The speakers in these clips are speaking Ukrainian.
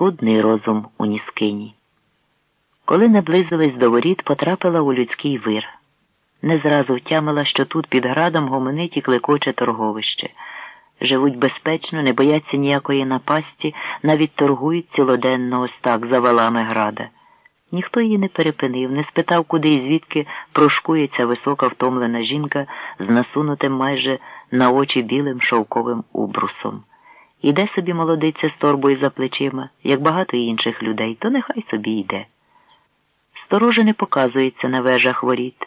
паскудний розум у Ніскині. Коли наблизились до воріт, потрапила у людський вир. Не зразу втямила, що тут під градом гомонить і клекоче торговище. Живуть безпечно, не бояться ніякої напасті, навіть торгують цілоденно ось так за валами града. Ніхто її не перепинив, не спитав, куди і звідки прошкується висока втомлена жінка з насунутим майже на очі білим шовковим убрусом. Іде собі молодиця з торбою за плечима, як багато інших людей, то нехай собі йде. Сторожа не показується на вежах воріт.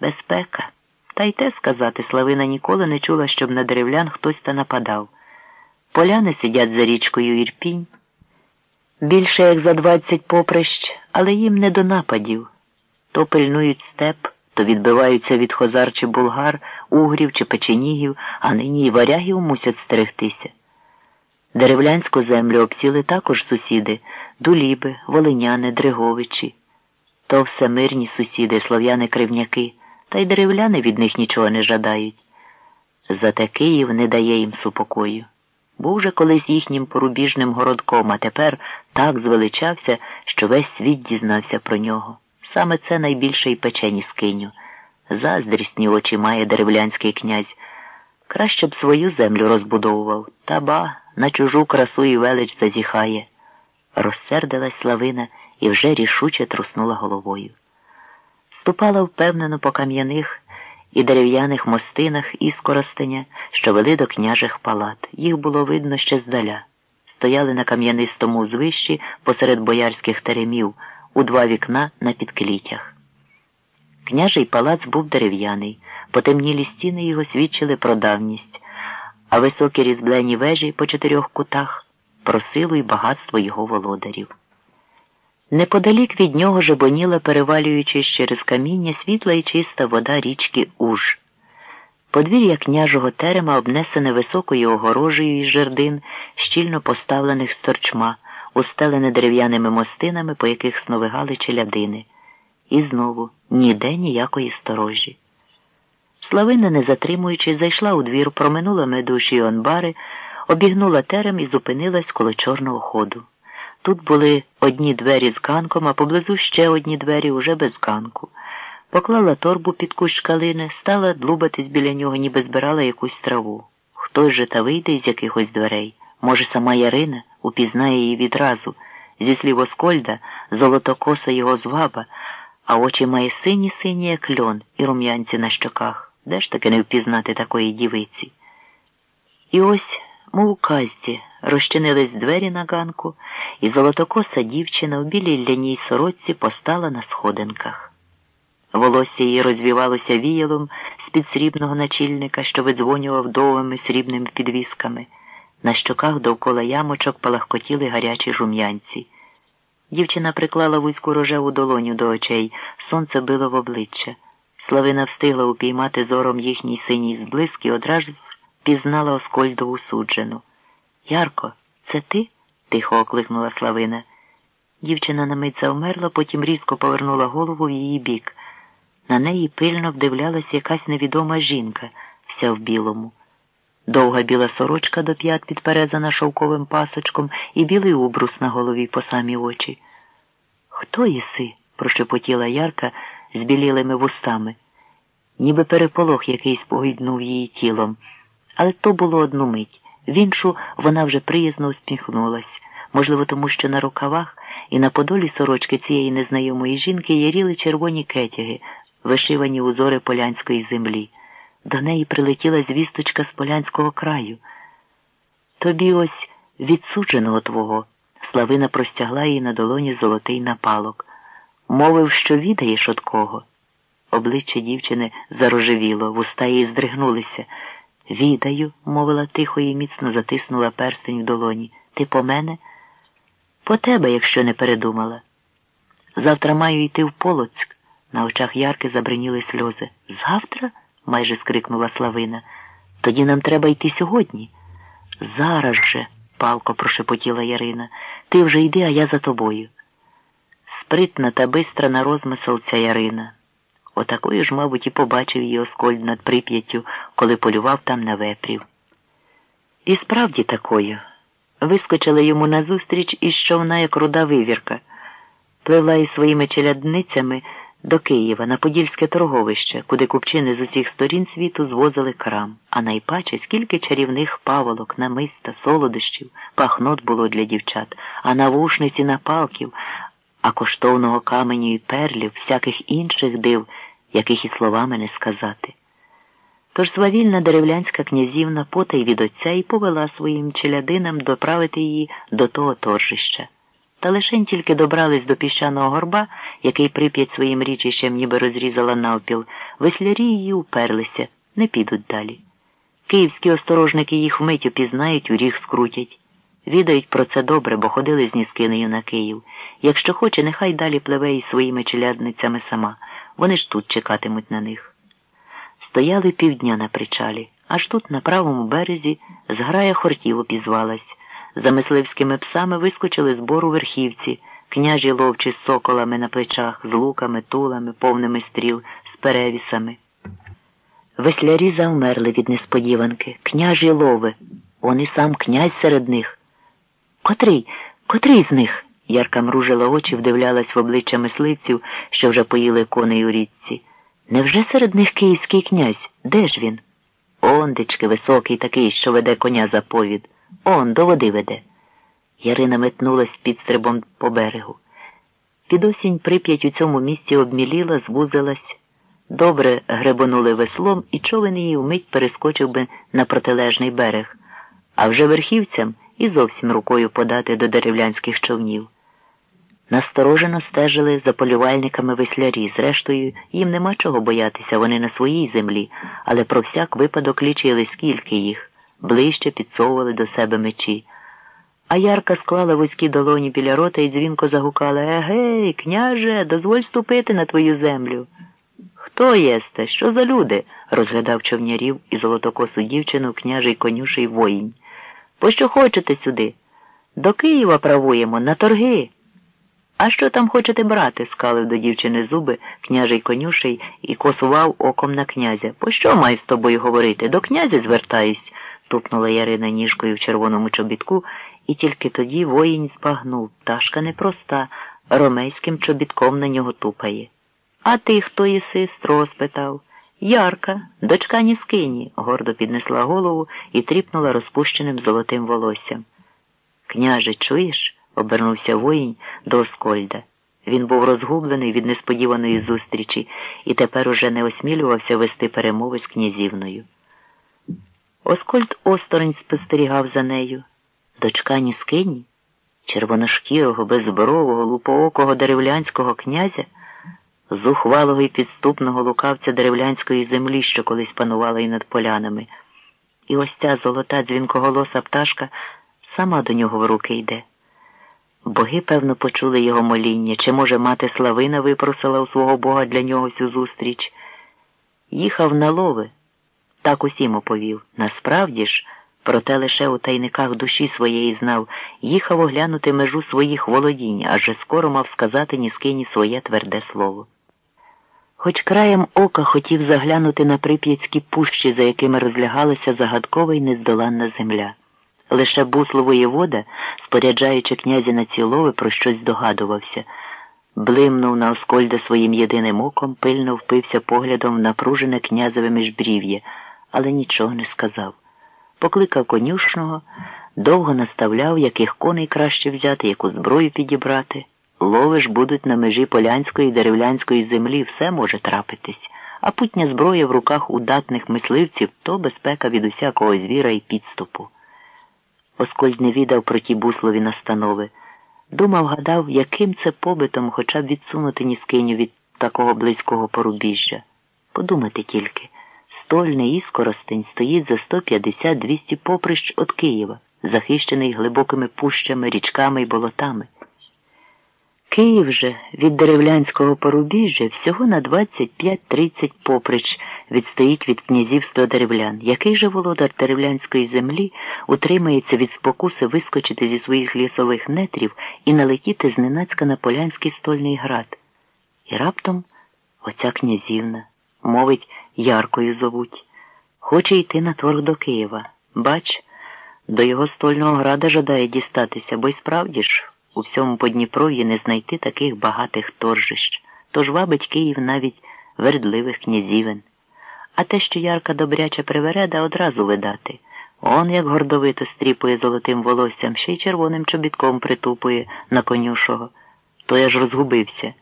Безпека. Та й те сказати, Славина ніколи не чула, щоб на деревлян хтось та нападав. Поляни сидять за річкою Ірпінь. Більше як за двадцять поприщ, але їм не до нападів. То пильнують степ, то відбиваються від хозар чи булгар, угрів чи печенігів, а нині й варягів мусять стерегтися. Деревлянську землю обсіли також сусіди дуліби, волиняни, дриговичі. То все мирні сусіди, слов'яни кривняки, та й деревляни від них нічого не жадають. Зате Київ не дає їм супокою. Був же колись їхнім порубіжним городком, а тепер так звеличався, що весь світ дізнався про нього. Саме це найбільше й печені скиню. Заздрісні очі має деревлянський князь. Краще б свою землю розбудовував, та ба, на чужу красу і велич зазіхає. Розсердилась Славина і вже рішуче труснула головою. Ступала впевнено по кам'яних і дерев'яних мостинах іскоростеня, що вели до княжих палат. Їх було видно ще здаля. Стояли на кам'янистому узвищі посеред боярських теремів, у два вікна на підклітях. Княжий палац був дерев'яний, потемнілі стіни його свідчили про давність, а високі різблені вежі по чотирьох кутах про силу і багатство його володарів. Неподалік від нього жебоніла, перевалюючись через каміння, світла і чиста вода річки Уж. Подвір'я княжого терема обнесене високою огорожею із жердин, щільно поставлених з торчма, устелене дерев'яними мостинами, по яких сновигали челядини. І знову ніде ніякої сторожі. Славина, не затримуючись, зайшла у двір, проминула медуші онбари, обігнула терем і зупинилась коло чорного ходу. Тут були одні двері з ганком, а поблизу ще одні двері уже без ганку. Поклала торбу під кущ калини, стала длубатись біля нього, ніби збирала якусь траву. Хтось же та вийде із якихось дверей. Може, сама Ярина упізнає її відразу. Зі слів Оскольда, золотокоса його зваба, а очі має сині сині, як льон, і рум'янці на щоках. Де ж таки не впізнати такої дівиці? І ось, мов у казці, розчинились двері на ганку, і золотокоса дівчина в білій ляній сорочці постала на сходинках. Волосся її розвівалося віялом з-під срібного начільника, що видзвонював довгими срібними підвісками. На щоках довкола ямочок палахкотіли гарячі жум'янці. Дівчина приклала вузьку рожеву долоню до очей, сонце било в обличчя. Славина встигла упіймати зором їхній синій зблиск і одразу пізнала Оскольдову суджену. Ярко, це ти? тихо окликнула Славина. Дівчина на мить завмерла, потім різко повернула голову в її бік. На неї пильно вдивлялась якась невідома жінка, вся в білому. Довга біла сорочка до п'ят підперезана шовковим пасочком і білий убрус на голові по самі очі. Хто єси? прошепотіла Ярка з білілими вустами. Ніби переполох якийсь погіднув її тілом, але то було одну мить. В іншу вона вже приязно усміхнулась, можливо, тому що на рукавах і на подолі сорочки цієї незнайомої жінки яріли червоні кетяги, вишивані узори полянської землі. До неї прилетіла звісточка з полянського краю. Тобі ось відсудженого твого. Славина простягла їй на долоні золотий напалок. Мовив, що відаєш от кого. Обличчя дівчини зарожевіло, вуста її здригнулися. Відаю, мовила тихо і міцно затиснула перстень в долоні. Ти по мене? По тебе, якщо не передумала. Завтра маю йти в Полоцьк. На очах Ярки забриніли сльози. Завтра? майже скрикнула Славина. Тоді нам треба йти сьогодні. Зараз же, палко прошепотіла Ярина. Ти вже йди, а я за тобою. Спритна та бистра на розмисел ця Ярина. Отакою ж, мабуть, і побачив її Оскольд над прип'яттю, коли полював там на вепрів. І справді такою. вискочила йому назустріч із човна, як руда вивірка, пливла із своїми челядницями до Києва на Подільське торговище, куди купчини з усіх сторін світу звозили крам, а найпаче скільки чарівних паволок, намиста, солодощів, пахнот було для дівчат, а навушниці напалків, а коштовного каменю і перлів, всяких інших див, яких і словами не сказати. Тож свавільна деревлянська князівна потай від отця і повела своїм челядинам доправити її до того торжища. Та лишень тільки добрались до піщаного горба, який прип'ять своїм річищем ніби розрізала навпіл, веслярі її уперлися, не підуть далі. Київські осторожники їх вмить упізнають, у ріг скрутять. Відають про це добре, бо ходили з Ніскинею на Київ. Якщо хоче, нехай далі пливе із своїми челядницями сама. Вони ж тут чекатимуть на них. Стояли півдня на причалі, аж тут, на правому березі, зграя хортів опізвалась. За мисливськими псами вискочили з бору верхівці, княжі ловчі з соколами на плечах, з луками, тулами, повними стріл, з перевісами. Веслярі завмерли від несподіванки. Княжі лови. Он і сам князь серед них. Котрий? Котрий з них? Ярка мружила очі, вдивлялась в обличчя мисливців, що вже поїли коней у річці. Невже серед них київський князь? Де ж він? Ондечки, високий такий, що веде коня за повід. Он до води веде. Ярина метнулась під стрибом по берегу. Під осінь прип'ять у цьому місці обміліла, звузилась. Добре гребонули веслом, і човен її вмить перескочив би на протилежний берег, а вже верхівцям і зовсім рукою подати до деревлянських човнів. Насторожено стежили за полювальниками веслярі. Зрештою, їм нема чого боятися, вони на своїй землі, але про всяк випадок лічили, скільки їх, ближче підсовували до себе мечі. А Ярка склала вузькі долоні біля рота і дзвінко загукала Егей, княже, дозволь ступити на твою землю. Хто єсте? Що за люди? розглядав човнярів і золотокосу дівчину княжий конюший воїнь. Пощо хочете сюди? До Києва правуємо, на торги. А що там хочете брати? скалив до дівчини зуби княжий конюший і косував оком на князя. Пощо маю з тобою говорити? До князя звертаюсь, тупнула Ярина ніжкою в червоному чобітку, і тільки тоді воїн збагнув. Пташка непроста, ромейським чобітком на нього тупає. А ти хто єси? стро спитав. Ярка, дочка Ніскині, гордо піднесла голову і тріпнула розпущеним золотим волоссям. Княже, чуєш? обернувся воїн до Оскольда. Він був розгублений від несподіваної зустрічі і тепер уже не осмілювався вести перемови з князівною. Оскольд осторонь спостерігав за нею. Дочка Ніскині, червоношкірого, беззборового, лупоокого деревлянського князя, зухвалого і підступного лукавця деревлянської землі, що колись панувала і над полянами. І ось ця золота дзвінкоголоса пташка сама до нього в руки йде. Боги, певно, почули його моління, чи, може, мати Славина випросила у свого Бога для нього цю зустріч. Їхав на лови, так усім оповів. Насправді ж, проте лише у тайниках душі своєї знав, їхав оглянути межу своїх володінь, адже скоро мав сказати ні Ніскині своє тверде слово. Хоч краєм ока хотів заглянути на прип'ятські пущі, за якими розлягалася загадкова й нездоланна земля. Лише бусло воєвода, споряджаючи князя на цілови, про щось здогадувався. Блимнув на Оскольда своїм єдиним оком, пильно впився поглядом в напружене князеве міжбрів'я, але нічого не сказав. Покликав конюшного, довго наставляв, яких коней краще взяти, яку зброю підібрати. Лови ж будуть на межі полянської і деревлянської землі, все може трапитись, а путня зброя в руках удатних мисливців то безпека від усякого звіра і підступу. Оскольд не відав про ті буслові настанови. Думав, гадав, яким це побитом хоча б відсунути Ніскиню від такого близького порубіжжя. Подумати тільки, стольний іскоростень стоїть за 150-200 поприщ від Києва, захищений глибокими пущами, річками й болотами. Київ же від деревлянського порубіжжя всього на 25-30 поприч відстоїть від князівства деревлян. Який же володар деревлянської землі утримається від спокуси вискочити зі своїх лісових нетрів і налетіти зненацька на полянський стольний град? І раптом оця князівна, мовить, яркою зовуть, хоче йти на торг до Києва. Бач, До його стольного града жадає дістатися, бо й справді ж у всьому Подніпров'ї не знайти таких багатих торжищ, тож вабить Київ навіть вердливих князівен. А те, що ярка добряча привереда, одразу видати. Он як гордовито стріпує золотим волоссям, ще й червоним чобітком притупує на конюшого. То я ж розгубився.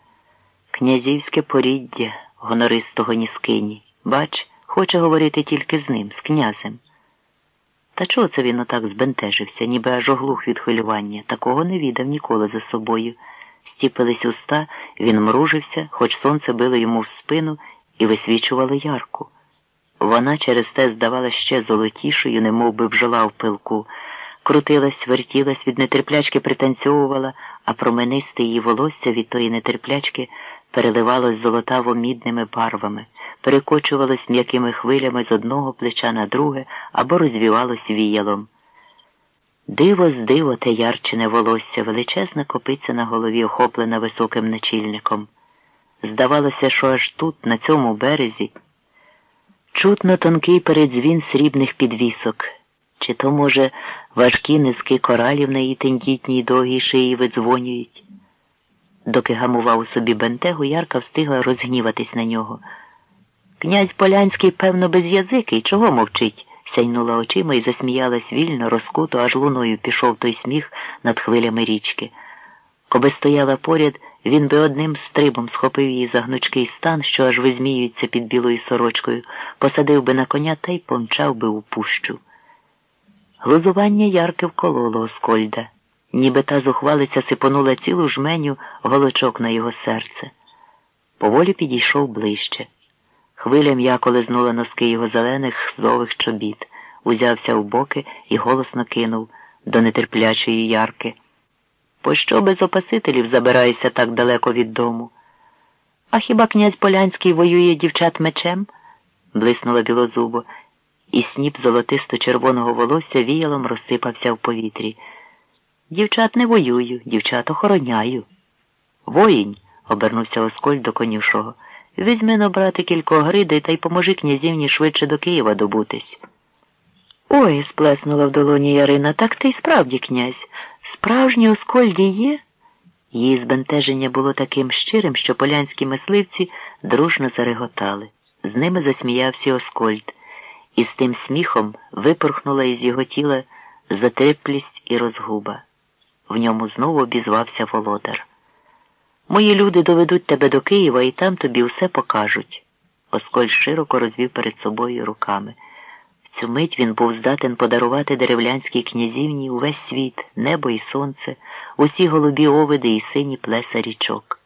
Князівське поріддя гонористого Ніскині. Бач, хоче говорити тільки з ним, з князем. Та чого це він отак збентежився, ніби аж оглух від хвилювання. Такого не відав ніколи за собою. Стіпились уста, він мружився, хоч сонце било йому в спину і висвічувало ярку. Вона через те здавала ще золотішою, немов би бжола в пилку. Крутилась, вертілась, від нетерплячки пританцьовувала, а променисте її волосся від тої нетерплячки переливалось золотаво мідними барвами, перекочувалось м'якими хвилями з одного плеча на друге або розвівалось віялом. Диво з диво те ярчине волосся, величезна копиця на голові, охоплена високим начільником. Здавалося, що аж тут, на цьому березі, чутно тонкий передзвін срібних підвісок, чи то, може, важкі низки коралів на її тендітній довгій шиї видзвонюють. Доки гамував у собі бентегу, Ярка встигла розгніватись на нього. Князь Полянський, певно, без'язикий, чого мовчить? сяйнула очима і засміялась вільно, розкуто, аж луною пішов той сміх над хвилями річки. Коби стояла поряд, він би одним стрибом схопив її за гнучкий стан, що аж визміюється під білою сорочкою, посадив би на коня та й помчав би у пущу. Глузування ярки вкололо Оскольда, ніби та зухвалиця сипонула цілу жменю голочок на його серце. Поволі підійшов ближче. Хвиля м'яко лизнула носки його зелених хзових чобіт, узявся в боки і голосно кинув до нетерплячої ярки. Пощо без опасителів забираєшся так далеко від дому? А хіба князь Полянський воює дівчат мечем? блиснула білозубо, і сніп золотисто червоного волосся віялом розсипався в повітрі. Дівчат не воюю, дівчат охороняю. Воїнь, обернувся Осколь до конюшого. Візьми но, брати кількох гридей та й поможи князівні швидше до Києва добутись. Ой, сплеснула в долоні Ярина, так ти й справді, князь. Справжній Оскольді є? Її збентеження було таким щирим, що полянські мисливці дружно зареготали. З ними засміявся Оскольд, і з тим сміхом випорхнула із його тіла затриплість і розгуба. В ньому знову обізвався володар. Мої люди доведуть тебе до Києва і там тобі все покажуть. Осколь широко розвів перед собою руками. В цю мить він був здатен подарувати деревлянській князівні увесь світ, небо і сонце, усі голубі овиди і сині плеса річок.